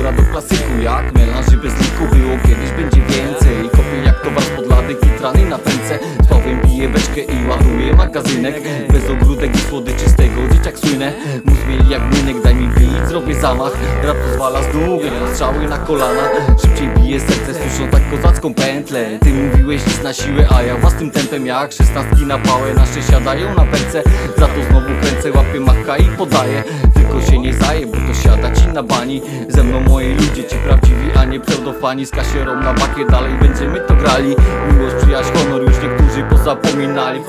góra do klasyku. Jak melanży bez liku było kiedyś będzie więcej. Kopię jak towar spod lady, kitrany na pęce Z Pawłem piję beczkę i ładuję magazynek. Bez ogródek i słodyczy z tego dzieciak słynę. Mózg mieli jak młynek, daj mi beat, zrobię zamach. Rap pozwala z jak strzały na kolana. Szybciej bije serce, słyszą tak kozacką pętlę. Ty mówiłeś nic na siłę, a ja własnym tempem. Jak szesnastki na pałę Nasze siadają na pęce, za to znowu kręcę Łapię machka i podaję, tylko się nie zaję Bo to siada ci na bani. Ze mną moi ludzie, ci prawdziwi, a nie pseudofani. Z kasierą na bakie, dalej będziemy to grali. Miłość, przyjaźń, honor, już niektórzy pozapominali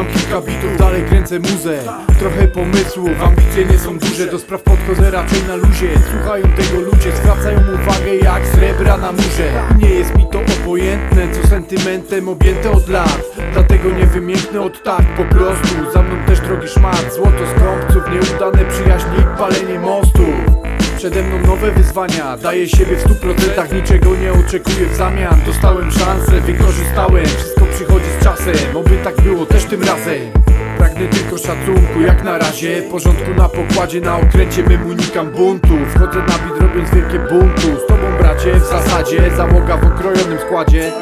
Mam kilka bitów, dalej kręcę muzę. Trochę pomysłów, ambicje nie są duże. Do spraw podchodzę raczej na luzie. Słuchają tego ludzie, zwracają uwagę jak srebra na murze. Nie jest mi to obojętne, co sentymentem objęte od lat. Dlatego nie wymięknę od tak po prostu. Za mną też drogi szmat, złoto z Nieudane przyjaźnie i palenie mostów Przede mną nowe wyzwania, daję siebie w stu procentach Niczego nie oczekuję w zamian. Dostałem szansę, wykorzystałem. Wszystko przychodzi z czasem, oby tak było też tym razem. Pragnę tylko szacunku, jak na razie. Porządku na pokładzie, na okręcie Mym unikam buntu. Wchodzę na bit robiąc wielkie buntu. Z tobą bracie, w zasadzie Załoga w okrojonym składzie